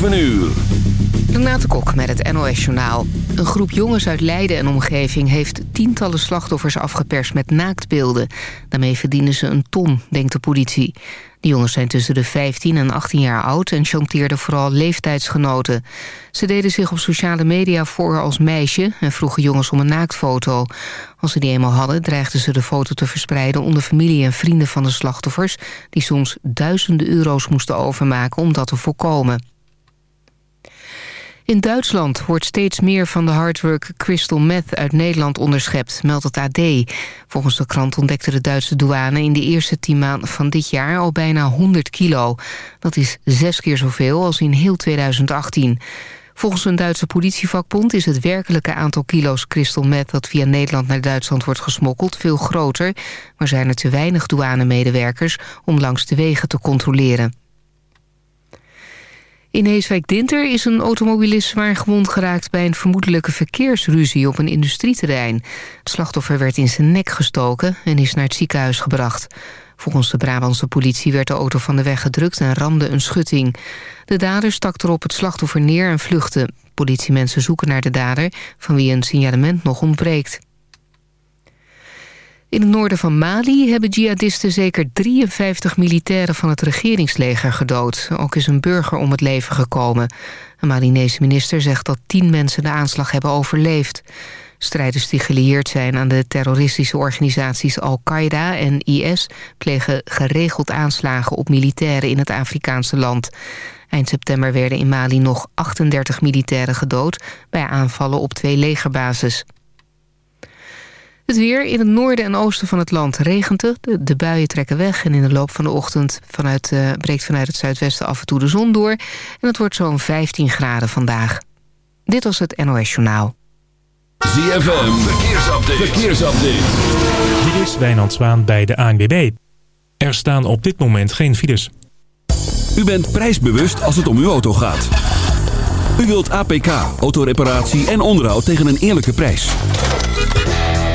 7 uur. Renate Kok met het NOS Journaal. Een groep jongens uit Leiden en omgeving heeft tientallen slachtoffers afgeperst met naaktbeelden. Daarmee verdienen ze een ton, denkt de politie. De jongens zijn tussen de 15 en 18 jaar oud en chanteerden vooral leeftijdsgenoten. Ze deden zich op sociale media voor als meisje en vroegen jongens om een naaktfoto. Als ze die eenmaal hadden, dreigden ze de foto te verspreiden onder familie en vrienden van de slachtoffers... die soms duizenden euro's moesten overmaken om dat te voorkomen. In Duitsland wordt steeds meer van de hardwork crystal meth uit Nederland onderschept, meldt het AD. Volgens de krant ontdekte de Duitse douane in de eerste tien maanden van dit jaar al bijna 100 kilo. Dat is zes keer zoveel als in heel 2018. Volgens een Duitse politievakbond is het werkelijke aantal kilo's crystal meth... dat via Nederland naar Duitsland wordt gesmokkeld veel groter... maar zijn er te weinig douanemedewerkers om langs de wegen te controleren. In Heeswijk-Dinter is een automobilist zwaar gewond geraakt... bij een vermoedelijke verkeersruzie op een industrieterrein. Het slachtoffer werd in zijn nek gestoken en is naar het ziekenhuis gebracht. Volgens de Brabantse politie werd de auto van de weg gedrukt... en ramde een schutting. De dader stak erop het slachtoffer neer en vluchtte. Politiemensen zoeken naar de dader... van wie een signalement nog ontbreekt. In het noorden van Mali hebben jihadisten zeker 53 militairen van het regeringsleger gedood. Ook is een burger om het leven gekomen. Een Malinese minister zegt dat 10 mensen de aanslag hebben overleefd. Strijders die gelieerd zijn aan de terroristische organisaties Al-Qaeda en IS... plegen geregeld aanslagen op militairen in het Afrikaanse land. Eind september werden in Mali nog 38 militairen gedood... bij aanvallen op twee legerbases. Het weer in het noorden en oosten van het land regent het. De, buien trekken weg en in de loop van de ochtend vanuit, uh, breekt vanuit het zuidwesten af en toe de zon door. En het wordt zo'n 15 graden vandaag. Dit was het NOS Journaal. ZFM, verkeersupdate. verkeersupdate. Dit is Wijnand Zwaan bij de ANWB. Er staan op dit moment geen files. U bent prijsbewust als het om uw auto gaat. U wilt APK, autoreparatie en onderhoud tegen een eerlijke prijs.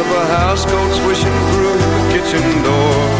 of a housecoat swishing through the kitchen door.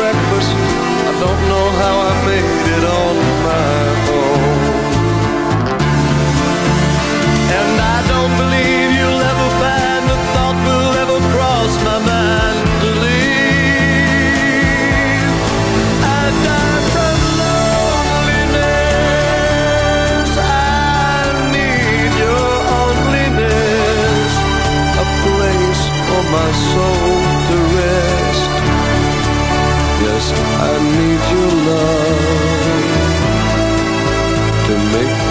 make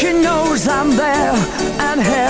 She knows I'm there and here.